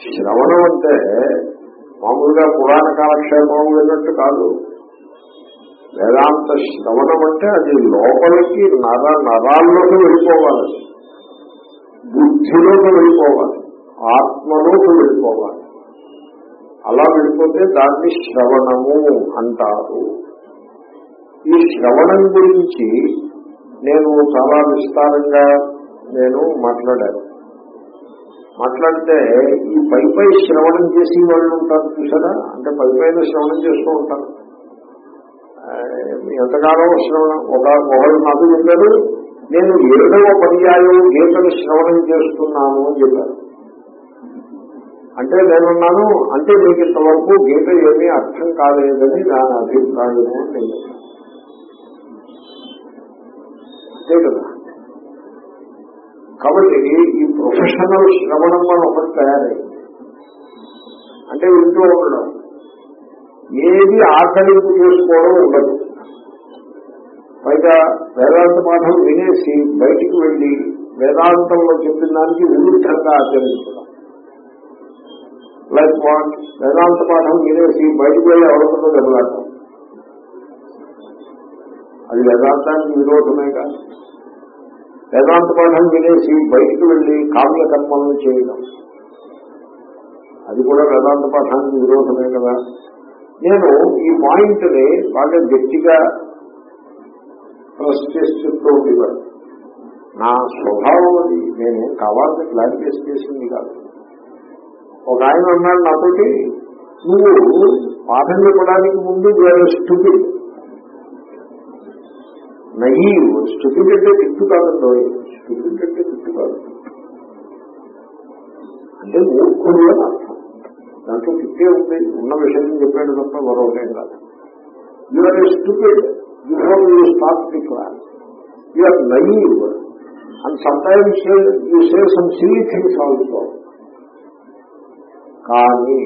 శ్రవణం అంటే మామూలుగా పురాణ కాలక్షేపం విన్నట్టు కాదు. వేదాంత శ్రవణం అంటే అది లోపలికి నర నరాల్లోకి వెళ్ళిపోవాలి. బుద్ధిలోకి వెళ్ళిపోవాలి. ఆత్మలోకి వెళ్ళిపోవాలి. అలా వెళ్ళిపోతే దాన్ని శ్రవణము అంటారు. ఈ శ్రవణం గురించి నేను చాలా విస్తారంగా నేను మాట్లాడాను. మాట్లాడితే ఈ పై పై శ్రవణం చేసి వాళ్ళు ఉంటారు చూసారా? అంటే పై పైన శ్రవణం చేస్తూ ఉంటారు. ఎంతకాలం శ్రవణం. ఒక ఒకరు నాకు చెప్పారు నేను ఏడవ పర్యాయం గీతను శ్రవణం చేస్తున్నాను అని చెప్పారు. అంటే నేనున్నాను అంటే మీకు ఇంతవరకు గీత ఏమీ అర్థం కాలేదని నా అభిప్రాయము అని నేను అంతే కదా? కాబట్టి ఈ ప్రొఫెషనల్ శ్రవణం అని ఒకటి తయారైంది. అంటే వింటూ ఉండడం. ఏది ఆకలింపు చేసుకోవడం ఉండదు. పైగా వేదాంత పాఠం వినేసి బయటికి వెళ్ళి వేదాంతంలో చెప్పిన దానికి విరుద్ధంగా ఆచరించడం. లైక్ వాట్ వేదాంత పాఠం వినేసి బయటికి వెళ్ళి ఎవరితో దెబ్బలాడటం. అది వేదాంతానికి విరోధమే కాదు. వేదాంత పాఠం వినేసి బయటకు వెళ్ళి కామ్య కర్మలను చేయడం. అది కూడా వేదాంత పాఠానికి విరోధమే కదా. నేను ఈ పాయింట్ని బాగా గట్టిగా ప్రెస్ చేసి చెప్తూ ఉండేవాడు. నా స్వభావం అది. నేను కావాలని ప్లాన్ చేసింది కాదు. ఒక ఆయన అన్నాడు నాతోటి నువ్వు పాఠం చెప్పడానికి ముందు వేరే స్టూపిడ్ నయీ స్టూపిడ్ అంటే తిట్టు కాదండో స్టూపిడ్ అంటే తిట్టు కాదు అంటే మూర్ఖుడు అని అర్థం. దాంట్లో తిట్టే ఉంది. ఉన్న విషయం చెప్పాడు తప్ప మరొకటేం కాదు. You are stupid you home you start the class you are naive and sometimes you say some silly things also కానీ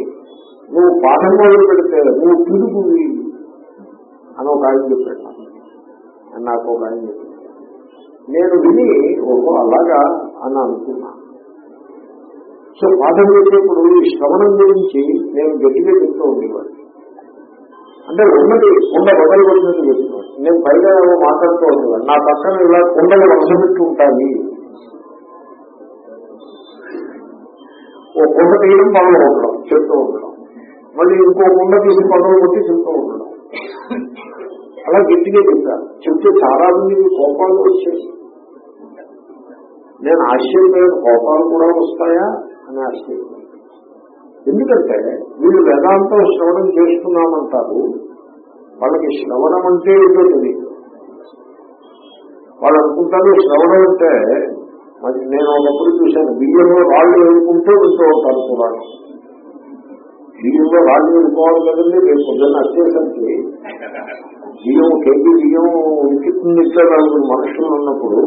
నువ్వు పాఠం మొదలు పెడితే నువ్వు పిలుపువి అని ఒక ఆయన చెప్పాడు. అని నాకు ఒక ఆయన చెప్పాడు నేను విని ఓహో అలాగా అని అనుకున్నాను సో పాఠం చేసేప్పుడు ఈ శ్రవణం గురించి నేను గట్టిగా చెప్తూ ఉండేవాడు అంటే ఉన్నది కొండ బదలు కొట్టినట్టు చెప్తున్నాను. నేను పైగా ఏమో మాట్లాడుతూ ఉండేవాడు నా పక్కన ఇలా కొండలు వలసపెట్టి ఉంటాయి. ఓ కొండ తీయడం పనులు ఉండడం చెప్తూ ఉండడం. మళ్ళీ ఇంకో కొండ తీసి పనులు కొట్టి చెప్తూ ఉండడం. అలా గట్టిగా చెప్పాను చెప్తే చాలా మందికి కోపాలు వచ్చాయి. నేను ఆశ్చర్యపోయిన. కోపాలు కూడా వస్తాయా అని ఆశ్చర్యపోయాను. ఎందుకంటే వీళ్ళు వేదాంతం శ్రవణం చేస్తున్నామంటారు. వాళ్ళకి శ్రవణం అంటే ఏంటో తెలియదు. వాళ్ళు అనుకుంటారు శ్రవణం అంటే మరి నేను ఒకప్పుడు చూశాను బియ్యంలో రాళ్ళు వేసుకుంటూ వింటూ ఉంటారు పురాణం బియ్యంలో రాళ్ళు వేడుకోవాలి కదండి రేపు పొద్దున్న వచ్చేసరికి. బియ్యం కేజీ బియ్యం ఉచితం నలుగురు మనుషులు ఉన్నప్పుడు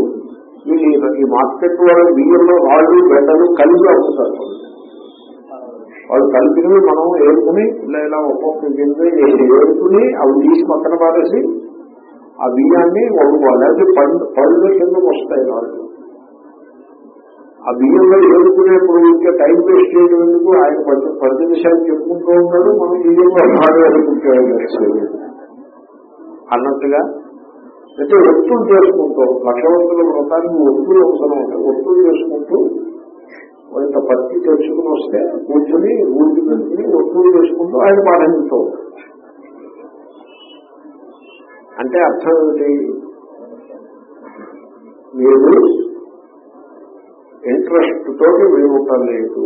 వీళ్ళు ఈ మార్కెట్ వాళ్ళ బియ్యంలో రాళ్ళు బెడ్డలు కలిపి అమ్ముతారు. వాళ్ళు కలిపినవి మనం ఏరుకుని ఇలా ఒక్కొక్క గింజ ఏరుకుని అవి తీసి పక్కన పారేసి ఆ బియ్యాన్ని వండుకోవాలి. అంటే పండు పళ్ళు కిందకు వస్తాయి వాళ్ళు ఆ బియ్యంలో ఏరుకునేప్పుడు ఇంకా టైం వేస్ట్ చేయడం ఎందుకు? ఆయన పది పది నిమిషాలు చెప్పుకుంటూ ఉంటాడు మనం బియ్యంలో బాగా ఏరుకుంటూ అన్నట్టుగా అయితే ఒత్తులు చేసుకుంటూ లక్షవంతుల వ్రతానికి ఒత్తులు అవసరం ఉంటాయి ఒత్తులు చేసుకుంటూ కొంత పత్తి తెచ్చుకుని వస్తే కూర్చొని ఊరికి పెట్టుకుని ఒత్తులు చేసుకుంటూ ఆయన పాఠం అంటే అర్థం ఏమిటి? మీరు ఇంట్రెస్ట్ తోటి వినటం లేదు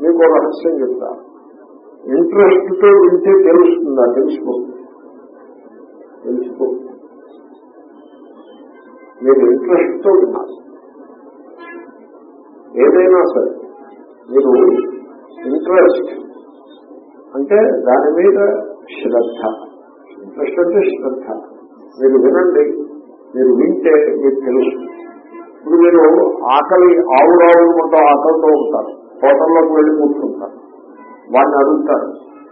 మీకు రహస్యం చెప్తారు ఇంట్రెస్ట్తో వింటే తెలుస్తుందా? తెలిసిపోతుంది తెలిసిపోతుంది మీరు ఇంట్రెస్ట్తో విన్నారు ఏదైనా సరే మీరు ఇంట్రెస్ట్ అంటే దాని మీద శ్రద్ధ. ఇంట్రెస్ట్ అంటే శ్రద్ధ. మీరు వినండి మీరు వింటే మీకు తెలుస్తుంది. ఇప్పుడు మీరు ఆకలి ఆవురావులు ఉంటాం ఆకలితో ఉంటారు. హోటల్లోకి వెళ్ళి కూర్చుంటారు. వాడిని అడుగుతారు.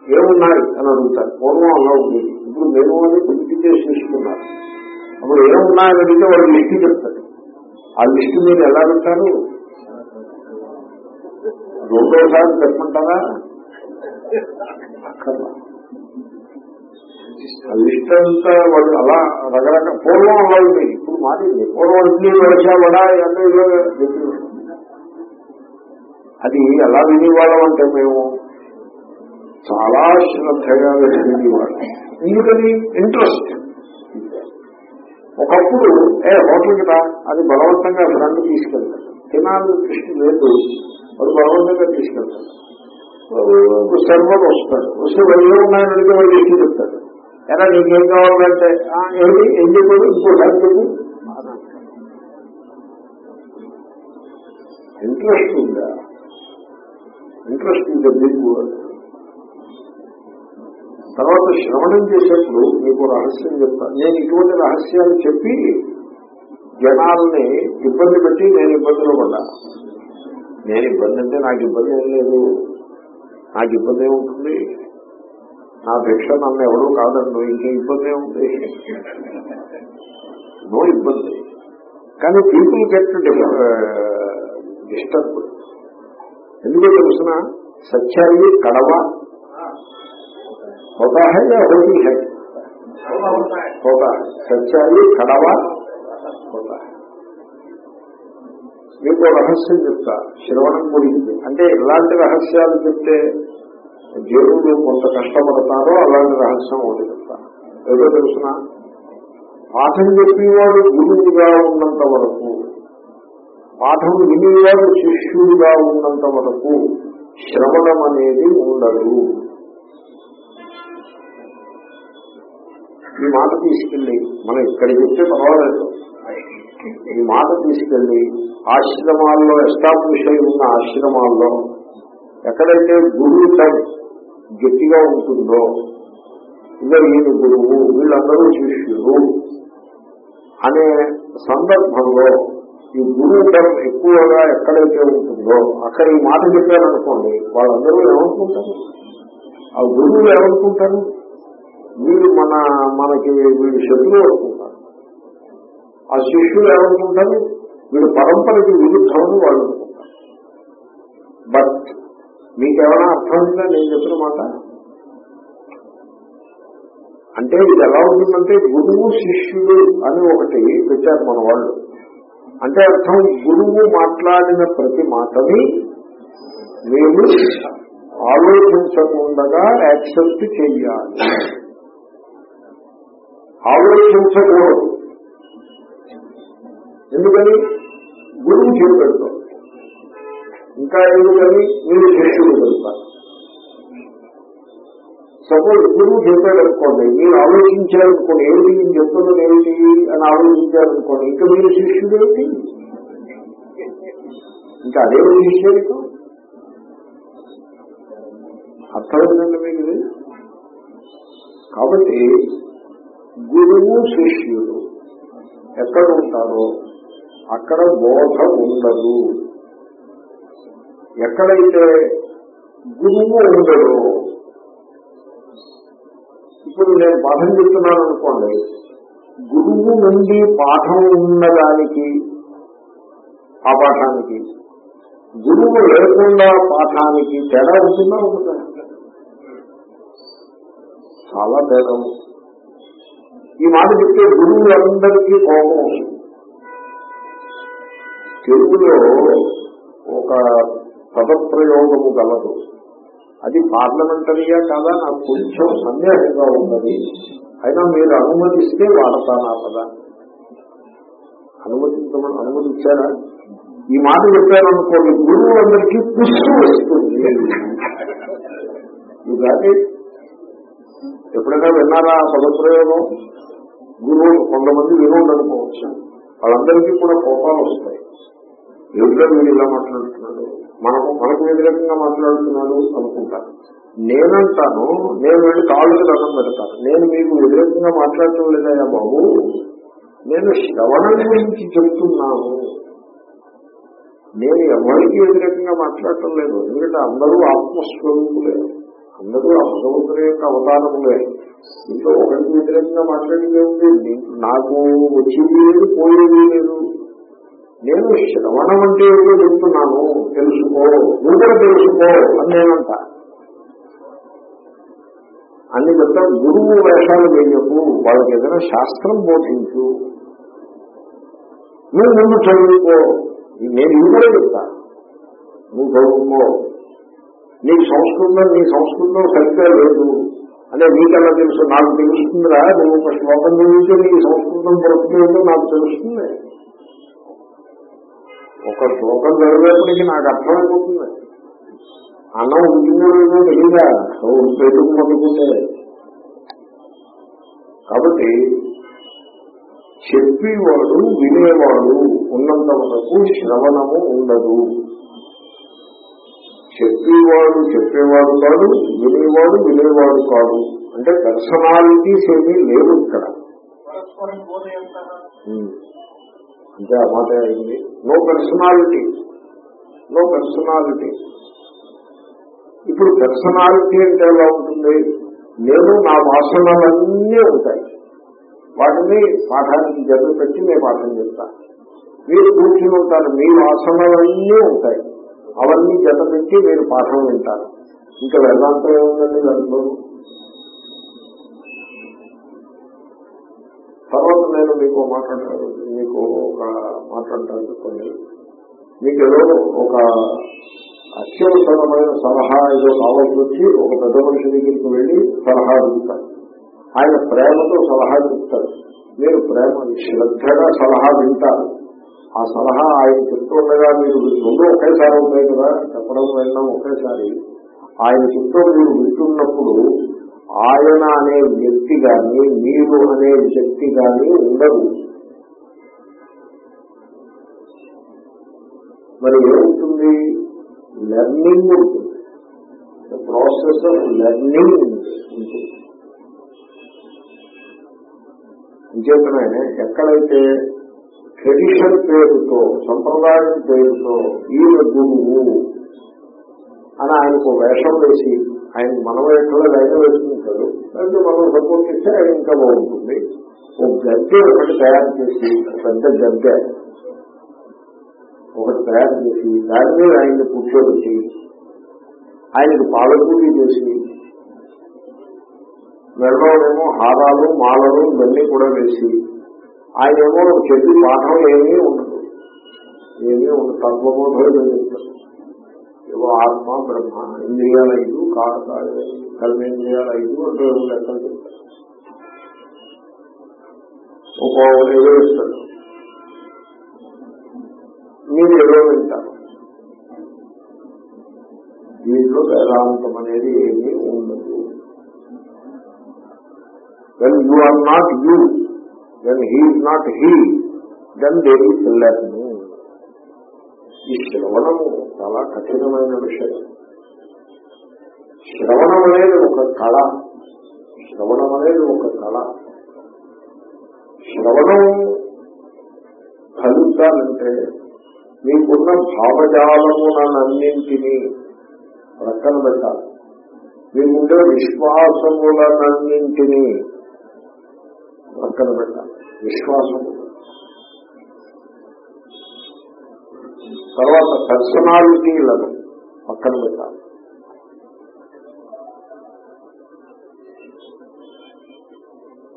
ఏమున్నాయి అని అడుగుతారు. పూర్వం అలా ఉంది. ఇప్పుడు మేము అని పిలిచి చేసి తీసుకున్నారు అప్పుడు ఏమున్నాయని అడిగితే వాడు లిస్టు చెప్తారు ఆ లిస్టు మీరు ఎలా వింటారు రెండోసారి చెప్పమంటారా? ఆ లిస్ట్ అంతా వాళ్ళు అలా రకరకాల పూర్వం అలా ఉంది. ఇప్పుడు మారింది పూర్వం ఇడ్లీ వలస వడ అంటే అది ఎలా వినేవాళ్ళం అంటే మేము? చాలా శ్రద్ధగా వినేవాళ్ళం ఎందుకని? ఇంట్రెస్ట్ ఒకప్పుడు ఏ హోటల్కి రా అది బలవంతంగా ఫ్రెండ్ తీసుకెళ్తాడు తినాలని దృష్టి లేదు వాడు బలవంతంగా తీసుకెళ్తాడు సర్వర్ వస్తాడు వస్తే వాళ్ళు ఉన్నాయని అడిగి వాళ్ళు ఎక్కి చెప్తాడు ఎలా నీకేం కావాలంటే "ఆ, ఏమి ఏం చెప్పాడు ఇంకోసారి చెప్పు. ఇంట్రెస్ట్ ఉందా? ఇంట్రెస్ట్ ఇంత బిగ్ తర్వాత శ్రవణం చేసేప్పుడు మీకు రహస్యం చెప్తాను నేను ఇటువంటి రహస్యాలు చెప్పి జనాల్ని ఇబ్బంది పెట్టి నేను ఇబ్బందిలో పడ్డా. నేను ఇబ్బంది అంటే నాకు ఇబ్బంది ఏం లేదు. నాకు ఇబ్బంది ఏముంటుంది నా భిక్ష నన్ను ఎవడూ కాదండు. ఇంకే ఇబ్బంది ఏముంది నో ఇబ్బంది. కానీ పీపుల్ గెట్ డిస్టర్బ్. ఎందుకో తెలుసిన? సత్యాన్ని కడవ होता है या होती है होता है सच्चाई కడవ होता है మీకు ఓ రహస్యం చెప్తా శ్రవణం గురించి అంటే ఎలాంటి రహస్యాలు చెప్తే జీవులు కొంత కష్టపడతారో అలాంటి రహస్యం ఒకటి చెప్తా ఏదో తెలుసిన పాఠం చెప్పేవాడు గురువుగా ఉన్నంత వరకు పాఠం వినేవాడు శిష్యుడిగా ఉన్నంత వరకు శ్రవణం అనేది ఉండదు ఈ మాట తీసుకెళ్ళి మనం ఇక్కడ చెప్తే పర్వాలేదు. ఈ మాట తీసుకెళ్ళి ఆశ్రమాల్లో ఎస్టాబ్లిష్ అయి ఉన్న ఆశ్రమాల్లో ఎక్కడైతే గురువు గట్టిగా ఉంటుందో ఇంకా ఈయన గురువు వీళ్ళందరూ శిష్యులు అనే సందర్భంలో ఈ గురువుతం ఎక్కువగా ఎక్కడైతే ఉంటుందో అక్కడ ఈ మాట చెప్పారనుకోండి వాళ్ళందరూ ఏమనుకుంటారు? ఆ గురువులు ఏమనుకుంటారు? వీళ్ళు మన మనకి వీళ్ళు శత్రువు అనుకుంటారు. ఆ శిష్యులు ఏమనుకుంటారు వీళ్ళు పరంపరకి విరుద్ధమని వాళ్ళు అనుకుంటారు బట్ మీకేమైనా అర్థమైందా నేను చెప్పిన మాట? అంటే ఇది ఎలా ఉంటుందంటే గురువు శిష్యుడు అని ఒకటి పెట్టారు మన వాళ్ళు. అంటే అర్థం గురువు మాట్లాడిన ప్రతి మాటని మేము ఆలోచించకుండా యాక్సెప్ట్ చేయాలి. ఆలోచించకూడదు ఎందుకని? గురువు చెప్పాడు. ఇంకా ఎందుకని? మీరు శిష్యుడు పెడతారు సపోజ్ గురువు చెప్పాడు అనుకోండి మీరు ఆలోచించారనుకోండి ఏమిటి నేను చెప్తున్నది ఏమిటి అని ఆలోచించారనుకోండి ఇంకా మీరు శిష్యుడు ఏమిటి? ఇంకా అదే శిష్యుడికి అర్థమైందండి మీకు? కాబట్టి గురువు శిష్యుడు. ఎక్కడ ఉంటారో అక్కడ బోధ ఉండదు. ఎక్కడైతే గురువు ఉండడో? ఇప్పుడు నేను పాఠం చెప్తున్నాను అనుకోండి. గురువు నుండి పాఠం ఉన్నదానికి ఆ పాఠానికి గురువు లేకుండా పాఠానికి తేడా ఉంటుందా? ఉంటుందా? చాలా తేడా ఉంటుంది. ఈ మాట చెప్తే గురువులందరికీ కోపం వస్తుంది. తెలుగులో ఒక పదప్రయోగము గలదు. అది పార్లమెంటరీగా కాదా? నాకు కొంచెం సందేహంగా ఉన్నది. అయినా మీరు అనుమతిస్తే వాడతాను కదా అనుమతించమని అనుమతించారా? ఈ మాట చెప్పారనుకోండి గురువులందరికీ పుష్టి వస్తుంది. ఎప్పుడైనా విన్నారా పదప్రయోగం? గురువు కొంతమంది వినోదనుకోవచ్చు వాళ్ళందరికీ కూడా కోపాలు వస్తాయి. ఏమిటో మీరు ఇలా మాట్లాడుతున్నాడు మనకు మనకు వ్యతిరేకంగా మాట్లాడుతున్నాడు అనుకుంటాను నేనంటాను నేను వెళ్ళి కాళ్ళకి దండం పెడతాను. నేను మీకు వ్యతిరేకంగా మాట్లాడటం లేదయ్యా బాబు. నేను శ్రవణం గురించి చెప్తున్నాను. నేను ఎవరికి వ్యతిరేకంగా మాట్లాడటం లేదు. ఎందుకంటే అందరూ ఆత్మస్వరూపులే. అందరూ ఆ భగవంతుని యొక్క అవతారములే. దీంట్లో ఒకరికి వ్యతిరేకంగా మాట్లాడేది ఉంది నాకు వచ్చేది లేదు పోయేది లేదు. నేను శ్రవణం అంటే ఏదో చెప్తున్నాను తెలుసుకో నువ్వు తెలుసుకో అని నేనంట. అన్ని చెప్తా గురువు వేషాలు వేయకు వాళ్ళకి ఏదైనా శాస్త్రం బోధించు. నువ్వు ముందు చదువుకో. నేను ఇది కూడా చెప్తా. నువ్వు చదువుకో. నీ సంస్కృతం నీ సంస్కృతం సరిగ్గా లేదు. అంటే నీకన్నా తెలుసు నాకు తెలుస్తుందిరా నువ్వు ఒక శ్లోకం చదివితే నీకు సంస్కృతం బ్రతికేదో నాకు తెలుస్తుంది. ఒక శ్లోకం చదివేప్పటికీ నాకు అర్థమైపోతుంది. అన్నం ఉంటుందో లేదో తెలియదా పెట్టుకు మొదలుకుంటే కాబట్టి చెప్పేవాడు వినేవాడు ఉన్నంత వరకు శ్రవణము ఉండదు. చెప్పేవాడు చెప్పేవాడు కాదు వినేవాడు వినేవాడు కాదు. అంటే పర్సనాలిటీస్ ఏమీ లేవు ఇక్కడ. అంటే ఆ మాట అయింది నో పర్సనాలిటీ నో పర్సనాలిటీ ఇప్పుడు పర్సనాలిటీ అంటే ఎలా ఉంటుంది? నేను నా వాసనలన్నీ ఉంటాయి. వాటిని పాఠానికి జత పెట్టి నేను పాఠం చెప్తాను. మీరు కూర్చుని ఉంటారు మీ వాసనలన్నీ ఉంటాయి. అవన్నీ జత పెట్టి మీరు పాఠం వింటారు ఇంకా వేదాంతం ఏముందండి దాంట్లో? తర్వాత నేను మీకు మాట్లాడతాను. మీకు ఒక మాట్లాడతాను చెప్పండి మీకు ఏదో ఒక అత్యవసరమైన సలహా ఏదో కావాల్సి వచ్చి ఒక పెద్ద మనిషి దగ్గరికి వెళ్ళి సలహా అడుగుతారు. ఆయన ప్రేమతో సలహా చెప్తారు. మీరు ప్రేమ శ్రద్ధగా సలహా వింటారు. ఆ సలహా ఆయన చెప్తుండగా మీరు రెండు ఒకేసారి ఉంటాయి కదా చెప్పడం వెళ్ళడం ఒకేసారి. ఆయన చెప్తూ మీరు వింటున్నప్పుడు ఆయన అనే వ్యక్తి గాని మీరు అనే వ్యక్తి గాని ఉండదు మరి ఏముంటుంది లెర్నింగ్ ఉంటుంది. ప్రాసెస్ ఆఫ్ లెర్నింగ్ ఉంటుంది. అంచేతనే ఎక్కడైతే ట్రెడిషన్ పేరుతో సంప్రదాయం పేరుతో ఈయన గురువు అని ఆయనకు వేషం వేసి ఆయన మన వేషంలో ఆయన వేసుకుంటాడు. అంటే మనం సపోర్ట్ చేస్తే ఆయన ఇంకా బాగుంటుంది. ఒక గద్దె ఒకటి తయారు చేసి పెద్ద గద్దె ఒకటి తయారు చేసి దాని మీద ఆయన్ని కూర్చోబెట్టి ఆయనకు పాలకూలి చేసి వెళ్ళడము హారాలు మాలలు ఇవన్నీ కూడా వేసి ఆయన ఏమో చెప్పి పాఠం ఏమీ ఉండదు. ఏమీ ఉండదు. తత్వబోధం చెప్తారు ఏవో ఆత్మ బ్రహ్మ ఇంద్రియాలు ఐదు కారకాలు కర్మేంద్రియాలు ఐదు అంటే ఏవో లెక్కలు చెప్తారు ఒక ఏదో ఇస్తాడు మీరు ఏదో వింటారు. దీంట్లో వేదాంతం అనేది ఏమీ ఉండదు. When you are not you when he's not he then there learning ఈ శ్రవణము చాలా కఠినమైన విషయం. శ్రవణం అనేది ఒక కళ. శ్రవణం అనేది ఒక కళ. శ్రవణం ఫలితాలంటే మీకున్న భావజాలములనన్నింటినీ ప్రక్కన పెట్టాలి. మీకుండే విశ్వాసములనన్నింటినీ ప్రక్కన పెట్టాలి. విశ్వాసం. తర్వాత పర్సనాలిటీలను పక్కన పెట్టాలి.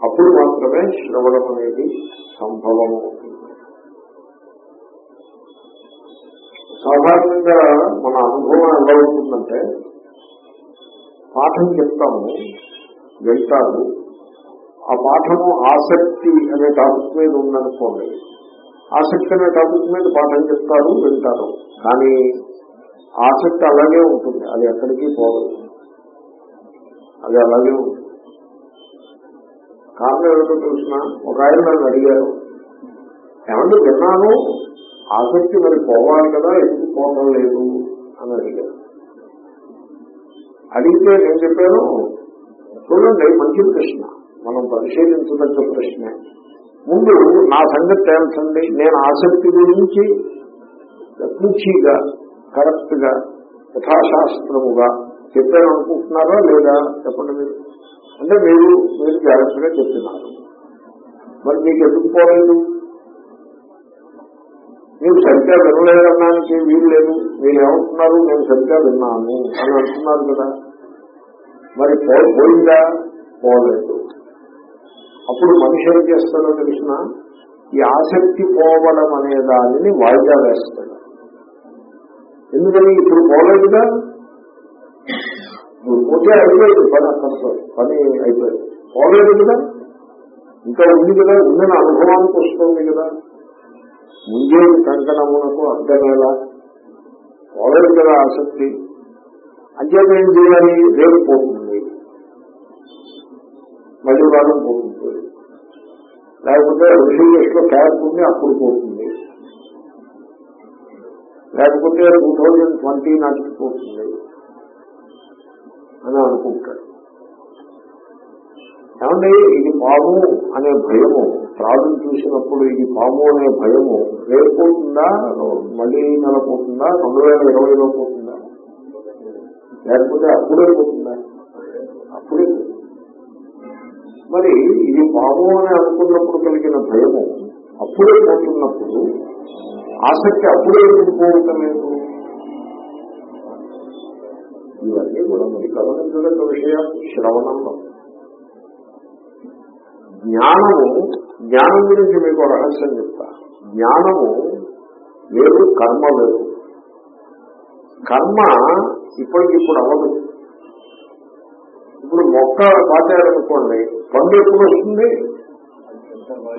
అప్పుడు మాత్రమే శ్రవణం అనేది సంభవం అవుతుంది. సాధారణంగా మన అనుభవం ఎలా ఉంటుందంటే పాఠం చెప్తాము వెళ్తారు ఆ పాఠము ఆసక్తి అనే టాపిక్ మీద ఉందనుకోండి ఆసక్తి అనే టాపిక్ మీద పాఠం చెప్తారు వింటారు. కానీ ఆసక్తి అలాగే ఉంటుంది అది ఎక్కడికి పోదు. అది అలాగే ఉంటుంది. కారణం ఏమిటో తెలిసిన ఒక ఆయన నన్ను అడిగారు ఏమంటే విన్నాను ఆసక్తి మరి పోవాలి కదా ఎందుకు పోవడం లేదు? అని అడిగారు. అడిగితే నేను చెప్పాను చూడండి మంచి ప్రశ్న. మనం పరిశీలించదగ్గ ప్రశ్నే. ముందు నా సంగతి తేల్చండి. నేను ఆసక్తి గురించి పూచీగా కరెక్ట్గా యథాశాస్త్రముగా చెప్పాను అనుకుంటున్నారా లేదా చెప్పండి మీరు? అంటే మీరు మీరు జాగ్రత్తగా చెప్తున్నారు మరి మీకు ఎందుకు పోలేదు? మీరు సరిగ్గా వినలేదన్నానికి వీలు లేదు. మీరు ఏమంటున్నారు? నేను సరిగ్గా విన్నాను అని అంటున్నారు కదా. మరి పోయిందా? పోలేదు. అప్పుడు మనిషి ఏం చేస్తాడో తెలిసిన ఈ ఆసక్తి పోవడం అనే దానిని వాయిదా వేస్తాడు. ఎందుకని ఇప్పుడు పోలేదుగా పోతే అయిపోయింది పని అక్కడితో పని అయిపోయింది. పోలేదు కదా? ఇంకా ఉంది కదా ఉందని అనుభవానికి వస్తుంది కదా. ముందే కంకణమునకు అర్థమేలా పోలేదు కదా ఆసక్తి. అంచేత ఏం చేయాలి? రేపు పోతుంది. మళ్ళీ వారం పోతుంది. లేకపోతే ఋషికేశ్లో క్యాంప్ ఉంది అప్పుడు పోతుంది. లేకపోతే టూ థౌజండ్ ట్వంటీ నాటికి పోతుంది. అని అనుకుంటాడు ఏమంటే ఇది పాము అనే భయము. త్రాడును చూసినప్పుడు ఇది పాము అనే భయము. రేపు పోతుందా మళ్ళీ నెల పోతుందా రెండు వేల ఇరవైలో పోతుందా? లేకపోతే అప్పుడే పోతుందా? మరి ఇది పాము అని అనుకున్నప్పుడు కలిగిన భయము. అప్పుడే పోతున్నప్పుడు ఆసక్తి అప్పుడే ఎందుకు పోవటలేదు? ఇవన్నీ కూడా మరి గమనించదగ్గ విషయం శ్రవణంలో. జ్ఞానము జ్ఞానం గురించి మీకు రహస్యం చెప్తా. జ్ఞానము లేదు కర్మ లేదు. కర్మ ఇప్పటికిప్పుడు అవ్వదు. ఇప్పుడు మొక్క పాతాడనుకోండి పండు ఎప్పుడు వస్తుంది?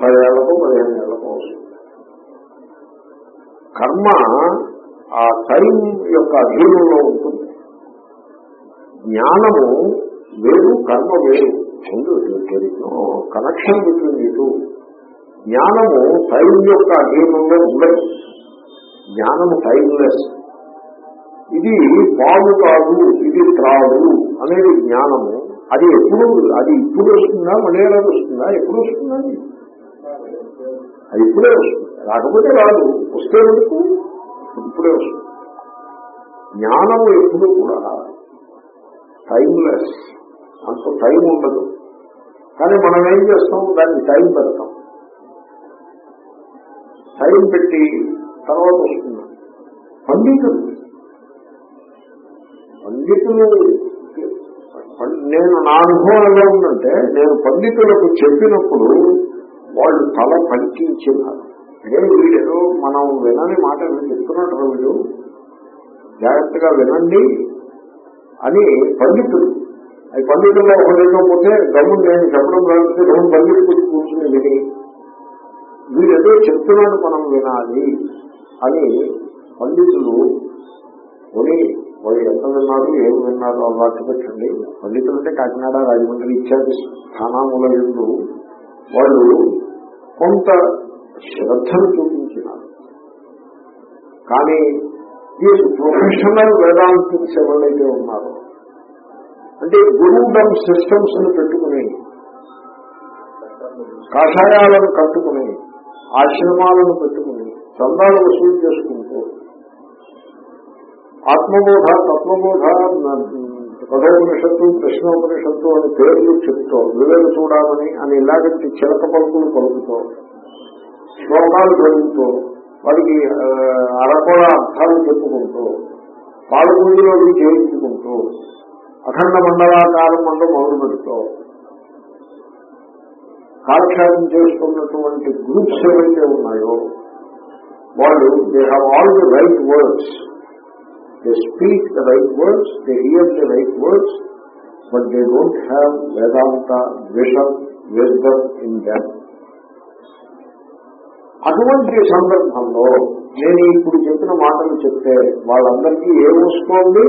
పదేళ్ళకు పదిహేను ఏళ్ళకు వస్తుంది. కర్మ ఆ టైం యొక్క అధీనంలో ఉంటుంది. జ్ఞానము వేరు కర్మ వేరు. ముందు కనెక్షన్ బిట్వీన్ ఇటు జ్ఞానము టైం యొక్క అధీనంలో ఉండదు. జ్ఞానము టైంలెస్ ఇది పాము కాదు ఇది త్రాడు అనేది జ్ఞానము. అది ఎప్పుడు అది ఇప్పుడు వస్తుందా? మళ్ళీ వస్తుందా? ఎప్పుడు వస్తుందా అది? ఇప్పుడే వస్తుంది. రాకపోతే రాదు. వస్తే ఎందుకు? ఇప్పుడే వస్తుంది. జ్ఞానము ఎప్పుడు కూడా టైమ్లెస్ అంత టైం ఉండదు. కానీ మనం ఏం చేస్తాం? దాన్ని టైం పెడతాం. టైం పెట్టి తర్వాత వస్తుంది. పండితులు. పండితులు నేను నా అనుభవం ఎలా ఉందంటే నేను పండితులకు చెప్పినప్పుడు వాళ్ళు తల పంకించినారు అదే వీడేదో మనం వినని మాట చెప్తున్నట్టు వీడు. జాగ్రత్తగా వినండి అని పండితులు అది పండితుల్లో ఒకటేదో గమ్ము నేను చెప్పడం ప్రారంభిస్తే గమ్ము పండితులు కూర్చుని విని వీడేదో చెప్తున్నాడు మనం వినాలి అని పండితులు కొని వాళ్ళు ఎంత విన్నారు ఏం విన్నారు అలాంటి పెట్టండి పండితులు అంటే కాకినాడ రాజమండ్రి ఇత్యాది స్థానాముల వాళ్ళు కొంత శ్రద్ధను చూపించినారు. కానీ ఈ ప్రొఫెషనల్ వేదాంతిక్స్ ఎవరైతే ఉన్నారో అంటే గురుడమ్ సిస్టమ్స్ను పెట్టుకుని కషాయాలను కట్టుకుని ఆశ్రమాలను పెట్టుకుని చందాలు వసూలు చేసుకుంటూ ఆత్మబోధ తత్వబోధ కథోపనిషత్తు కృష్ణోపనిషత్తు అని పేర్లు చెప్తూ వివేలు చూడాలని అని ఇలాగంటి చిలక పలుకులు పలుకుతూ శ్లోకాలు చదువుతూ వాడికి ఆ, అరకొర అర్థాలు చెప్పుకుంటూ పాలపూజలోకి చేయించుకుంటూ అఖండ మండలాకారం అంటూ మొదలు పెడుతూ కాలక్షేపం చేసుకున్నటువంటి గ్రూప్స్ ఏవైతే ఉన్నాయో వాళ్ళు they have all the right words they speak the right words they hear the right words but they don't have Vedanta vision wisdom in them అటువంటి సందర్భంలో నేను ఇప్పుడు చెప్పిన మాటలు చెప్తే వాళ్ళందరికీ ఏమొస్తోంది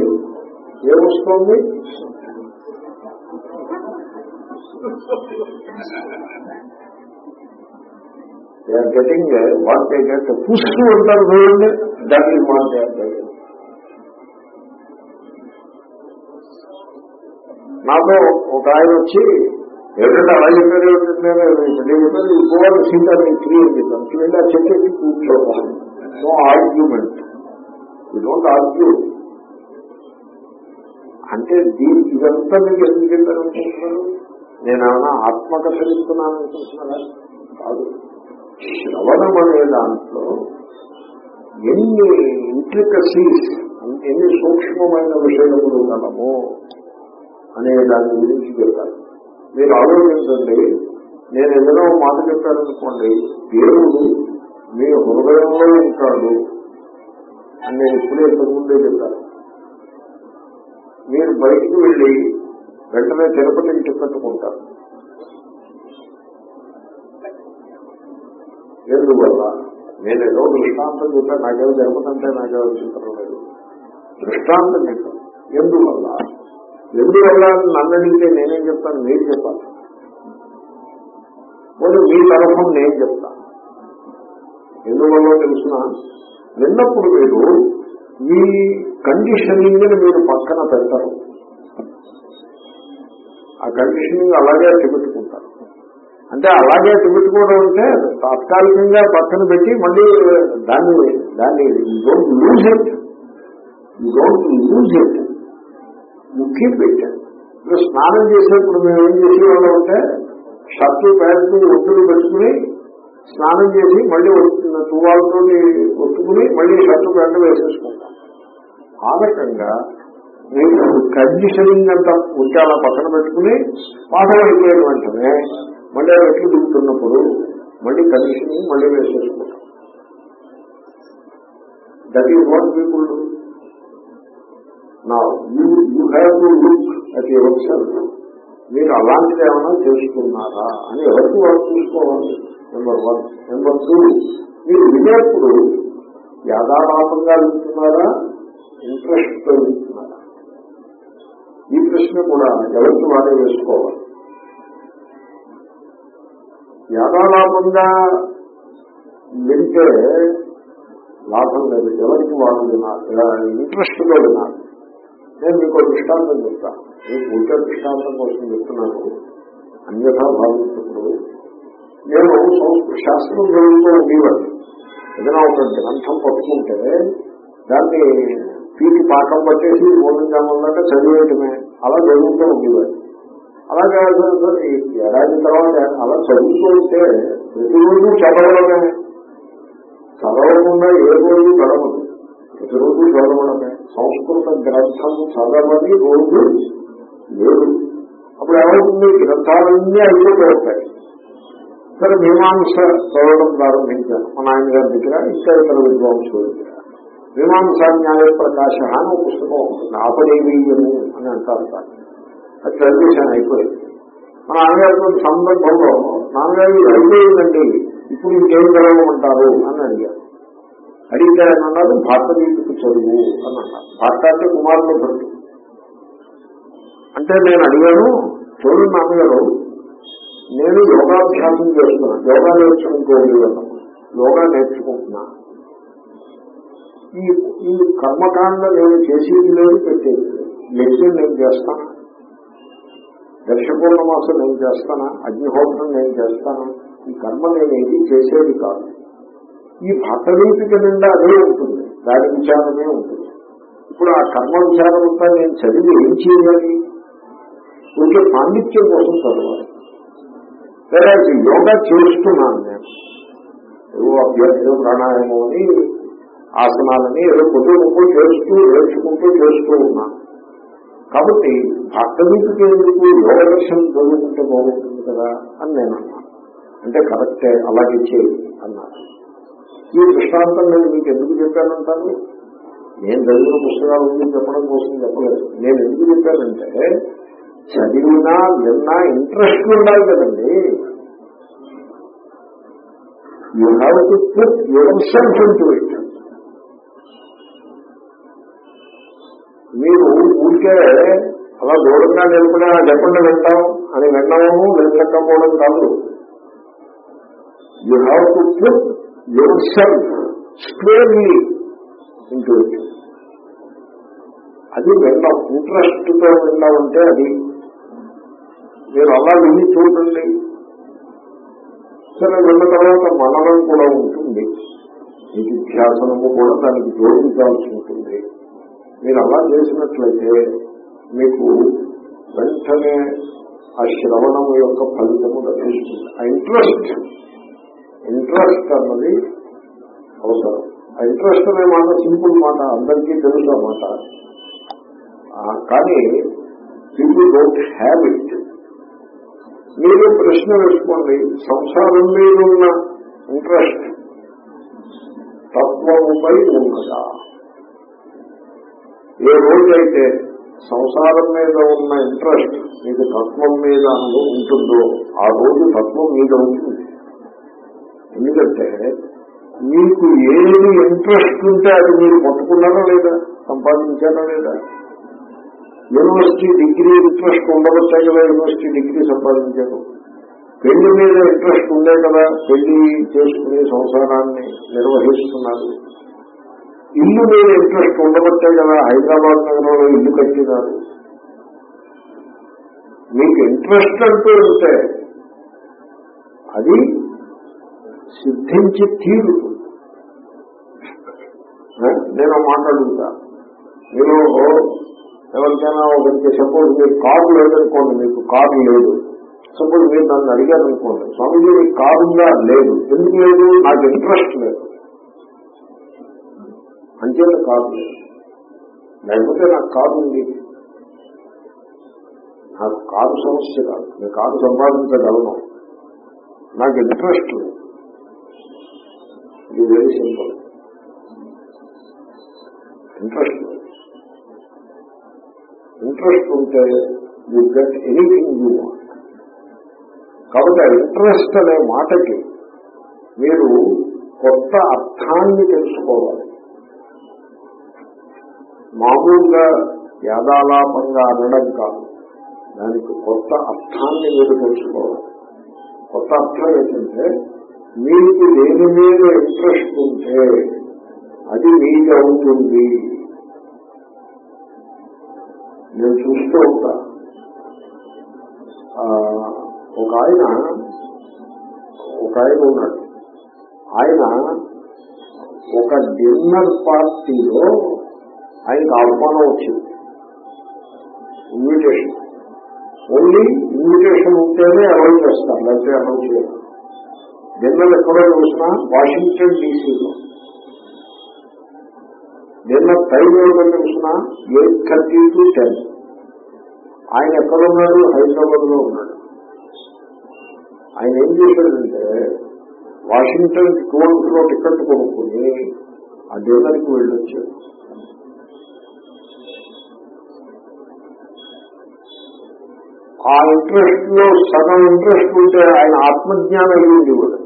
ఏమొస్తోంది they are getting what they get పుస్తూ ఉంటారు చూడండి that is what they are getting నాతో ఒక ఆయన వచ్చి ఏంటంటే అలా చెప్పారు ఏమిటంటే నేను చెప్పాను గోవాల సీతా నేను ఫ్రీ అని చెప్పాను నువ్వు వెళ్ళి ఆ చెట్టు ఎక్కి కూర్చోవాలి no argument you don't argue అంటే దీని ఇదంతా మీకు ఎందుకు చెప్పారు? అనుకుంటున్నారు నేను ఏమైనా ఆత్మకథ ఇస్తున్నాను అనుకుంటున్నారా? కాదు. శ్రవణం అనే దాంట్లో ఎన్ని ఇంట్రికసీస్ ఎన్ని సూక్ష్మమైన విషయములు కలము అనే దాని గురించి చెప్తారు మీరు ఆలోచించండి నేను ఏదైనా మాట చెప్పాననుకోండి దేవుడు మీ హృదయంలో ఉంటాడు అని నేను ఇప్పుడే ఇంతకుముందే చెప్పాను. మీరు బయటికి వెళ్ళి వెంటనే తిరుపతికి టికెట్ కొంటారు ఎందువల్ల? నేను ఏదో దృష్టాంతం చెప్పాను నాకేదో జరుగుతుంటే నాకేదో చిత్రం లేదు. దృష్టాంతం చెప్పాను. ఎందువల్ల? ఎందువల్ల అని నన్ను అడిగితే నేనేం చెప్తాను? మీరు చెప్పాలి. పోనీ మీ తరఫున నేను చెప్తాను ఎందువల్ల తెలుసిన? విన్నప్పుడు మీరు ఈ కండిషనింగ్ని మీరు పక్కన పెడతారు ఆ కండిషనింగ్ అలాగే అట్టిపెట్టుకుంటారు అంటే అలాగే అట్టిపెట్టుకోవడం అంటే తాత్కాలికంగా పక్కన పెట్టి మళ్ళీ దాన్ని దాన్ని don't lose it don't lose it ముఖ్యం పెట్టాను ఇప్పుడు స్నానం చేసినప్పుడు మేము ఏం చేసేవాళ్ళం అంటే షర్టు ప్యాంటు ఒత్తులు పెట్టుకుని స్నానం చేసి మళ్ళీ తువాలతో ఒత్తుకుని మళ్ళీ షర్టు ప్యాంటు వేసేసుకుంటాం. ఆ రకంగా మీరు కండిషనింగ్ అంతా ముత్యాల పక్కన పెట్టుకుని పాఠం అయిపోయిన వెంటనే మళ్ళీ ఆ రెట్లు దిగుతున్నప్పుడు మళ్ళీ కండిషనింగ్ మళ్ళీ వేసేసుకుంటాం. దట్ ఈస్ వాట్ పీపుల్ నా you you have to look at yourself మీరు అలాంటిది ఏమైనా చేసుకున్నారా అని ఎవరికి వాళ్ళు చూసుకోవాలి? నెంబర్ వన్ నెంబర్ టూ మీరు వినేప్పుడు యాదాలాపంగా వింటున్నారా? ఇంట్రెస్ట్తో వింటున్నారా? ఈ ప్రశ్న కూడా ఎవరికి వారే వేసుకోవాలి? యాదాలాపంగా వింటే లాభం లేదు. ఎవరికి వాళ్ళు వినాలి? ఇంట్రెస్ట్లో వినాలి. నేను మీకు దృష్టాంతం చెప్తాను మీకు ఊరికే దృష్టాంతం కోసం చెప్తున్నాను. అన్యథా భావించినప్పుడు నేను సంస్కృత శాస్త్రం చదువుతూ ఉండేవాడిని. ఏదైనా ఒక గ్రంథం పట్టుకుంటే దాన్ని పీకి పాఠం పట్టేసి మూలంగా చదివేయటమే. అలా చదువుతూ ఉండేవాడిని. అలాగే ఏడాది తర్వాత అలా చదువుతూ ప్రతిరోజు చదవడమే. చదవకుండా ఏ రోజు చదవదు ప్రతిరోజు చదవడమే. సంస్కృత గ్రంథం చదవని రోజు లేదు అప్పుడు ఏమవుతుంది? గ్రంథాలన్నీ అయిపోతాయి. సరే మీమాంస చదవడం ప్రారంభించాను మా నాయన గారి దగ్గర ఇంకా ఇతర విద్వాంసుల దగ్గర మీమాంస న్యాయ ప్రకాశ అని పుస్తకం ఉంటుంది. ఆపదేవీయము అని అంటారు అది చదివేశాను అయిపోయింది. మా నాన్నగారితో సందర్భంలో నాన్నగారు అయిపోయిందండి. ఇప్పుడు ఇంకేం చదవమంటారు? అని అడిగారు. అడిగితే ఆయన అన్నారు భారతీయుడికి చదువు అని అన్నారు భారత అంటే కుమారుడు భక్తి అంటే నేను అడిగాను చూడండి నాన్నగారు నేను యోగాభ్యాసం చేస్తున్నాను యోగా నేర్చుకుంటూ యోగా నేర్చుకుంటున్నా. ఈ ఈ కర్మకాండ నేను చేసేది లేదు పెట్టేది యజ్ఞం నేను చేస్తాను? దర్శపూర్ణమాసం నేను చేస్తానా? అగ్నిహోత్రం నేను చేస్తాను? ఈ కర్మ నేను ఏది చేసేది కాదు. ఈ భట్టదీపిక నిండా అదే ఉంటుంది. దాని విచారమే ఉంటుంది. ఇప్పుడు ఆ కర్మ విచారం అంతా నేను చదివి ఏం చేయాలి? కొంచెం పాండిత్యం కోసం చదవాలి. లేదా యోగా చేస్తున్నాను నేను. ఏవో అభ్యర్థం ప్రాణాయామం అని ఆసనాలని ఏదో కొద్ది గొప్ప చేస్తూ నేర్చుకుంటూ చేస్తూ ఉన్నాను కాబట్టి భక్తదీపికి ఎందుకు యోగ దర్శనం చదువుకుంటే బాగుంటుంది కదా అని నేను అన్నాను అంటే కరెక్టే అలాగే చేయి అన్నాను ఈ దృష్టాంతం నేను మీకు ఎందుకు చెప్పానంటాను నేను చదివిన పుస్తకాల గురించి చెప్పడం కోసం చెప్పలేదు. నేను ఎందుకు చెప్పానంటే చదివినా విన్నా ఇంట్రెస్ట్ ఉండాలి కదండి. You have to put yourself into it మీరు ఊరికే అలా దూరంగా నిలుపుగా చెప్పండి వింటాం అని విన్నాము వినకపోవడం కాదు. You have to put yourself squarely into అది విన్నాం ఇంట్రెస్ట్తో విన్నామంటే అది మీరు అలా విని చూడండి. సరే విన్న తర్వాత మననం కూడా ఉంటుంది. నిధిధ్యాసనము కూడా దానికి జోడించాల్సి ఉంటుంది. మీరు అలా చేసినట్లయితే మీకు వెంటనే ఆ శ్రవణం యొక్క ఫలితము లభిస్తుంది. ఆ ఇంట్రెస్ట్ ఇంట్రెస్ట్ అన్నది అవసరం. ఇంట్రెస్ట్ అనే మాట సింపుల్ మాట అందరికీ తెలుసు అన్నమాట కానీ పీపుల్ డోంట్ హ్యావ్ ఇట్ మీరు ప్రశ్న వేసుకోండి. సంసారం మీద ఉన్న ఇంట్రెస్ట్ తత్వముపై ఉన్నదా? ఏ రోజైతే సంసారం మీద ఉన్న ఇంట్రెస్ట్ మీకు తత్వం మీద ఉంటుందో ఆ రోజు తత్వం మీద ఉంటుంది. ఎందుకంటే మీకు ఏది ఇంట్రెస్ట్ ఉంటే అది మీరు పట్టుకున్నారా లేదా సంపాదించారా లేదా? యూనివర్సిటీ డిగ్రీ ఇంట్రెస్ట్ ఉండవచ్చా కదా యూనివర్సిటీ డిగ్రీ సంపాదించారు. పెళ్ళి మీద ఇంట్రెస్ట్ ఉండే కదా పెళ్ళి చేసుకునే సంసారాన్ని నిర్వహిస్తున్నారు. ఇల్లు మీద ఇంట్రెస్ట్ ఉండబట్టే కదా హైదరాబాద్ నగరంలో ఇల్లు కట్టినారు. మీకు ఇంట్రెస్ట్ అంటూ ఉంటే అది సిద్ధించి తీరుతుంది నేను మాట్లాడుతా మీరు ఎవరికైనా ఒకరికి సపోజ్ మీరు కారు లేదనుకోండి మీకు కారు లేదు. సపోజ్ మీరు నన్ను అడిగారు అనుకోండి స్వామిజీ మీకు కారుగా లేదు. ఎందుకు లేదు? నాకు ఇంట్రెస్ట్ లేదు. అంచేత కారు లేదు. లేకపోతే నాకు కారు ఉంది. నాకు కారు సమస్య కాదు. నేను కారు సంపాదించగలను. నాకు ఇంట్రెస్ట్ లేదు. ఇది వెరీ సింపుల్ ఇంట్రెస్ట్ ఇంట్రెస్ట్ ఉంటే you get anything you want కాబట్టి ఆ ఇంట్రెస్ట్ అనే మాటకి మీరు కొత్త అర్థాన్ని తెలుసుకోవాలి. మామూలుగా యాదాలాపంగా అనడం కాదు. దానికి కొత్త అర్థాన్ని మీరు తెలుసుకోవాలి. కొత్త అర్థం ఏంటంటే మీకు దేని మీద ఇంట్రెస్ట్ ఉంటే అది మీకు అవుతుంది నేను చూస్తూ ఉంటా. ఒక ఆయన ఒక ఆయన ఉన్నాడు. ఆయన ఒక డిన్నర్ పార్టీలో ఆయనకు ఆహ్వానం వచ్చింది. ఇన్విటేషన్ ఓన్లీ ఇన్విటేషన్ ఉంటేనే అలౌ చేస్తారు. లేకపోతే అలౌ చేయరు. నిన్నలు ఎక్కడో చూసినా వాషింగ్టన్ డీసీలో నిన్న టైం చూసినా ఎయిట్ థర్టీ టు టెన్ ఆయన ఎక్కడున్నాడు? హైదరాబాద్లో ఉన్నాడు. ఆయన ఏం చేశాడంటే వాషింగ్టన్ టూర్స్లో టికెట్ కొనుక్కుని ఆ డిన్నర్కి వెళ్ళొచ్చాడు. ఆ ఇంట్రెస్ట్లో సగం ఇంట్రెస్ట్ ఉంటే ఆయన ఆత్మజ్ఞానం అయ్యింది కూడా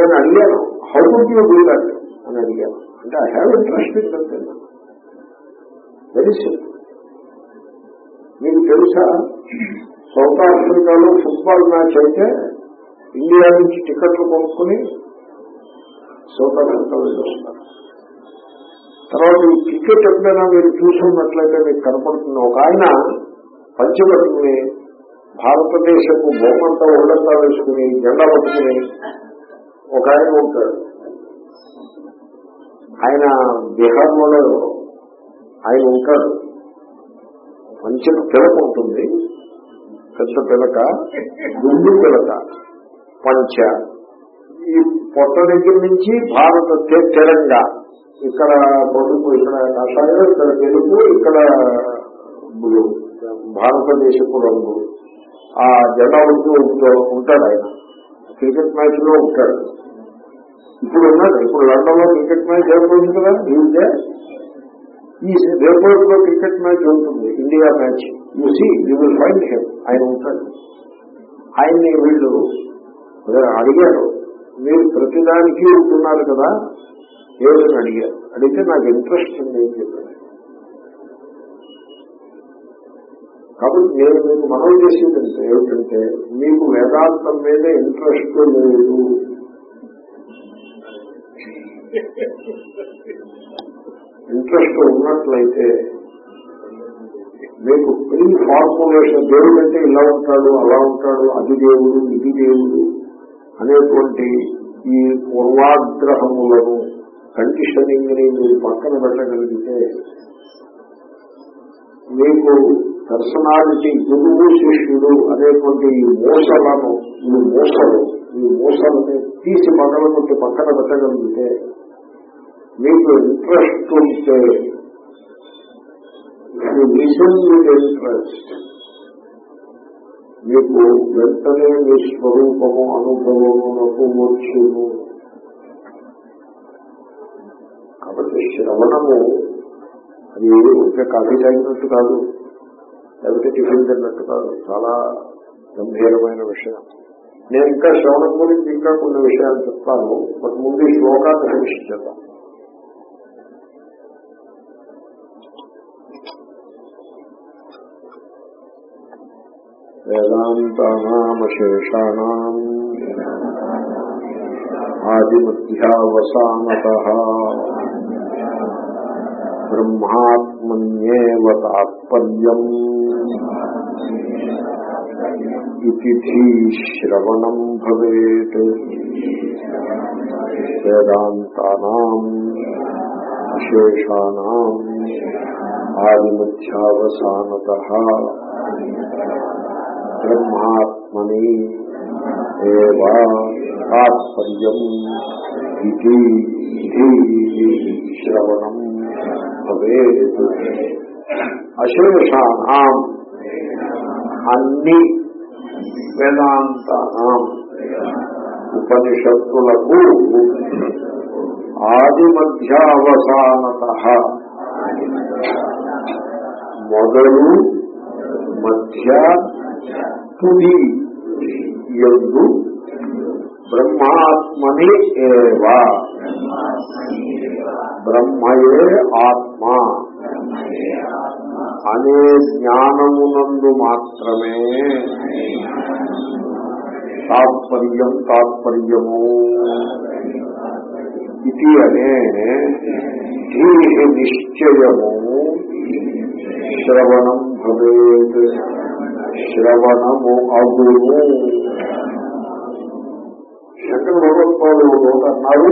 నేను అడిగాను how would you do that అని అడిగాను. అంటే I have interest in that very simple మీకు తెలుసా? సౌత్ ఆఫ్రికాలో ఫుట్బాల్ మ్యాచ్ అయితే ఇండియా నుంచి టికెట్లు కొనుక్కుని సౌత్ ఆఫ్రికా వెళ్ళి తర్వాత ఈ క్రికెట్ ఎప్పుడైనా మీరు చూసుకున్నట్లయితే మీకు కనపడుతుంది. ఒక ఆయన పంచబట్టుకుని భారతదేశపు బొమ్మంతా ఒళ్ళంతా వేసుకుని జెండా పట్టుకుని ఒక ఆయన ఉంటాడు. ఆయన బీహార్లో ఆయన ఉంటాడు. మంచి పిలక ఉంటుంది. పెద్ద పిలక గుండు పిలక పంచ. ఈ పొట్ట దగ్గర నుంచి భారత తెలంగా ఇక్కడ పొడుపు ఇక్కడ కషాయం ఇక్కడ తెలుగు ఇక్కడ బ్లూ. భారతదేశపు రంగు ఆ జెండా ఉంటూ ఉంటాడు ఆయన. క్రికెట్ మ్యాచ్లో ఉంటాడు. ఇప్పుడు ఉన్నాడు. ఇప్పుడు లండన్లో క్రికెట్ మ్యాచ్ ఏర్పడింది కదా? ఈవిడే ఈ ఎయిర్పోర్ట్లో క్రికెట్ మ్యాచ్ ఉంటుంది India match. You see you will find him ఆయన ఉంటాడు. ఆయన్ని వీళ్ళు అడిగారు. మీరు ప్రతిదానికి ఉంటున్నారు కదా? ఏమని అడిగారు? అడిగితే నాకు ఇంట్రెస్ట్ ఉంది అని చెప్పాను కాబట్టి నేను మీకు మనం చేసేదంటే ఏమిటంటే మీకు వేదాంతం మీద ఇంట్రెస్ట్ లేదు. ఇంట్రెస్ట్ ఉన్నట్లయితే మీకు ప్రీ ఫార్ములేషన్ దేవుడు అంటే ఇలా ఉంటాడు అలా ఉంటాడు అది దేవుడు ఇది దేవుడు అనేటువంటి ఈ పూర్వాగ్రహములను కండిషనింగ్ని మీరు పక్కన పెట్టగలిగితే మీకు పర్సనాలిటీ గురువు శిష్యుడు అనేటువంటి ఈ మోసలను ఈ మోసలు ఈ మోసలని తీసి పక్కన పక్కన పెట్టగలిగితే మీకు ఇంట్రెస్ట్ ఉంటే లిసన్ విత్ ఇంట్రెస్ట్. మీకు వెంటనే మీ స్వరూపము అనుభవమునకు వచ్చును. కాబట్టి శ్రవణము అది ఒక కాఫీ తాగినట్టు కాదు. లేకపోతే టిఫిన్ తిన్నట్టు కాదు. చాలా గంభీరమైన విషయం. నేను ఇంకా శ్రవణం గురించి ఇంకా కొన్ని విషయాలు చెప్తాను. బట్ ముందు ఈ శ్లోకాన్ని ఫినిష్ వేదాంతానామశేషాణం ఆదిమధ్యావసానత బ్రహ్మాత్మన్యేవ తాత్పర్యం శ్రవణం భవేత్ వేదాంతానాం విశేషాణం ఆదిమధ్యావసానత బ్రహ్మాత్మని ఏవా తాత్పర్యం ఇది శ్రవణం భవేత్ అశేషాణం అన్ని వేదాంతానం ఉపనిషత్తులకు ఆది మధ్యావసానత మొదలు మధ్య తుది ఎందు బ్రహ్మాత్మని ఏవా బ్రహ్మయే ఆత్మ అనే జ్ఞానమునందు మాత్రమే తాత్పర్యం తాత్పర్యము ఇది అనే దీని నిశ్చయము శ్రవణం భవేత్ శ్రవణము అగును. శంకర భగవత్పాదులు ఒకటి అన్నారు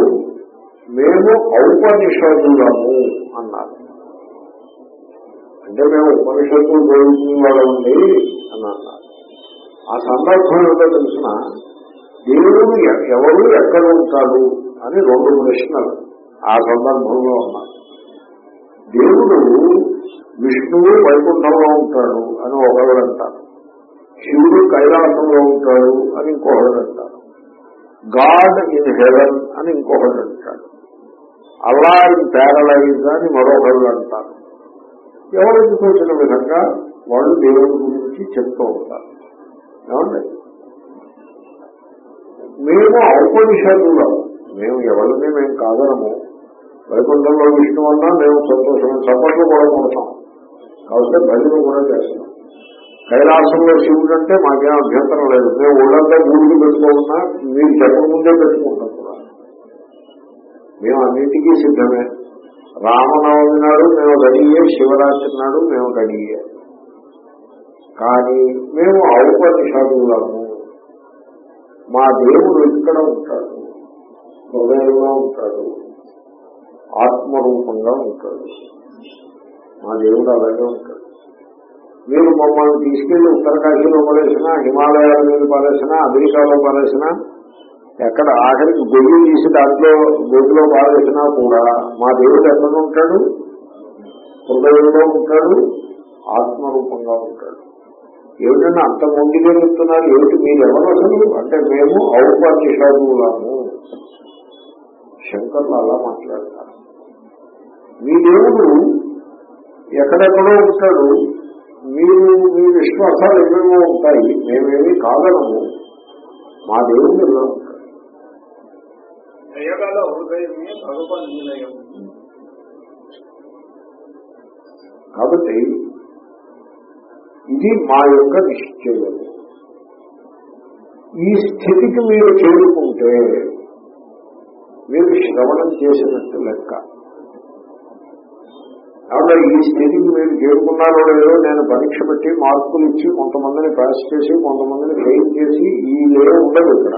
మేము ఔపనిషదులము అన్నారు. అంటే మేము ఉపనిషత్తులు బోధించిన వాళ్ళండి అని అన్నారు. ఆ సందర్భం ఏదో తెలిసిన దేవుడు ఎవరు ఎక్కడ ఉంటాడు అని రెండు ప్రశ్నలు ఆ సందర్భంలో ఉన్నారు దేవుడు విష్ణువు వైకుంఠంలో ఉంటాడు అని ఒకరు అంటారు. శివుడు కైలాసంలో ఉంటాడు అని ఇంకొకడు అంటారు గాడ్ ఇన్ హెవెన్ అని ఇంకొకడు అంటాడు. అల్లా ఇన్ ప్యారలైజ్ అని మరొకళ్ళు అంటారు. ఎవరికి తోచిన విధంగా వాళ్ళు దేవుడి గురించి చెప్తూ ఉంటారు. ఏమండి? మేము ఔపనిషత్తులం. మేము ఎవరిని మేము కాదనము. వైకుంఠంలో విష్ణు అన్నా మేము సంతోషం. చప్పట్లు కూడా కొడతాం. కాబట్టి భజన కూడా చేస్తాం. కైలాసంలో శివుడు అంటే మాకేం అభ్యంతరం లేదు. మేము ఊళ్ళంతా గూడికి పెట్టుకోకుండా మీరు చెప్పకముందే పెట్టుకుంటాం కూడా. మేము అన్నింటికీ సిద్ధమే. రామనవమి నాడు మేము గడియే శివరాత్రి నాడు మేము గడియే. కానీ మేము ఔపనిషదులము మా దేవుడు ఇక్కడ ఉంటాడు. హృదయంలో ఉంటాడు. ఆత్మరూపంగా ఉంటాడు. మా దేవుడు అలాగే ఉంటాడు. మీరు మమ్మల్ని తీసుకెళ్ళి ఉత్తరకాశీలో పడేసినా హిమాలయాల మీద పడేసినా అమెరికాలో పడేసినా ఎక్కడ ఆఖరికి గొడ్లు తీసి దాంట్లో గొడ్లో పారేసినా కూడా మా దేవుడు ఎక్కడ ఉంటాడు? హృదయంలో ఉంటాడు ఆత్మరూపంగా ఉంటాడు. ఏమిటంటే అంత మొండిగా చెప్తున్నారు? ఏమిటి మీరు ఎవరు అసలు? అంటే మేము ఔపనిషదులము శంకర్లు అలా మాట్లాడతారు. మీ దేవుడు ఎక్కడెక్కడో ఉంటాడు? మీరు మీ విశ్వాసాలు ఏమేమో ఉంటాయి. మేమేమీ కాదనము మా దేవుడు నిలయం. కాబట్టి ఇది మా యొక్క నిశ్చయం. ఈ స్థితికి మీరు చేరుకుంటే మీరు శ్రవణం చేసినట్టు లెక్క. కాబట్టి ఈ స్థితికి మీరు చేరుకున్నారో లేదో నేను పరీక్ష పెట్టి మార్కులు ఇచ్చి కొంతమందిని పాస్ చేసి కొంతమందిని ఫెయిల్ చేసి ఈ లేవ ఉండదు ఇక్కడ.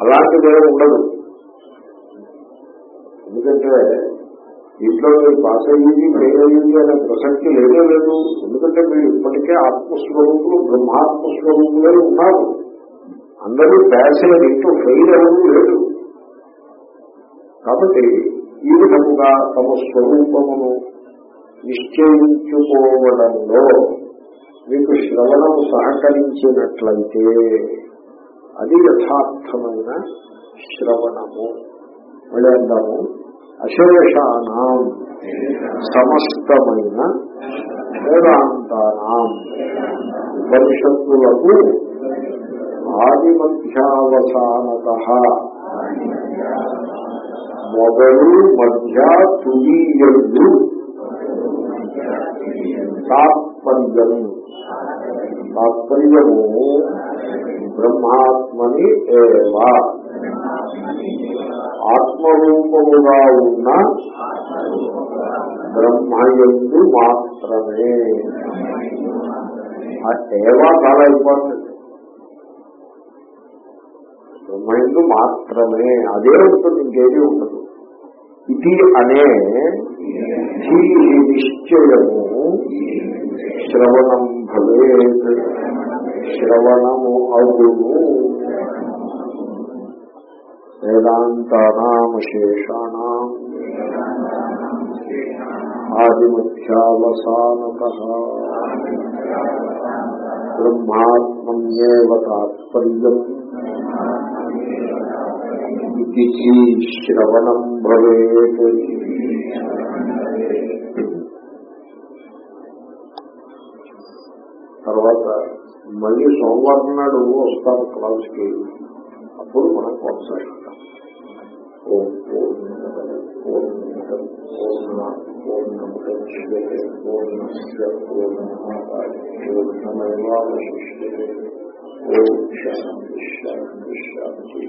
అలాంటిదే ఉండదు. ఎందుకంటే దీంట్లో మీరు పాస్ అయ్యింది ఫెయిల్ అయ్యింది అనే ప్రసక్తి లేదే లేదు. ఎందుకంటే మీరు ఇప్పటికే ఆత్మస్వరూపులు బ్రహ్మాత్మస్వరూపులే ఉన్నారు. అందరూ ప్యాస్ అయిన ఇంట్లో ఫెయిల్ అవ్వడం లేదు. కాబట్టి ఈ విధముగా తమ స్వరూపమును నిశ్చయించుకోవడంలో మీకు శ్రవణము సహకరించినట్లయితే అది యథార్థమైన శ్రవణము. మళ్ళీ అందాము అశేషానాం సమస్తమైన వేదాంతానాం. ఉపనిషత్తులకు ఆది మధ్యావసానత మొదలు మధ్య తుదీయుడు తాత్పర్యం తాత్పర్యము బ్రహ్మాత్మని ఏవా. ఆత్మరూపముగా ఉన్న బ్రహ్మయందు మాత్రమే. ఆ ఏవా చాలా ఇంపార్టెంట్ బ్రహ్మయందు మాత్రమే. అదే ఉంటుంది ఇంకేది ఉండదు. ఇది అనే నిశ్చయము శ్రవణం భవేత్. శ్రవణము అగును వేదాంతానామశేషాణం ఆదిమధ్యావసానత. బ్రహ్మాత్మన్యేవ తాత్పర్యం. ఇది శ్రవణం భవేత్ తర్వాత మళ్ళీ సోమవారం నాడు వస్తాను క్లాస్కి అప్పుడు మనం కొనసాగిస్తాం ఓం పూర్ణమద పూర్ణమిదం పూర్ణ పూర్ణముద్యతే పూర్ణస్య పూర్ణమాదాయ ఓం శాంతి శాంతి శాంతి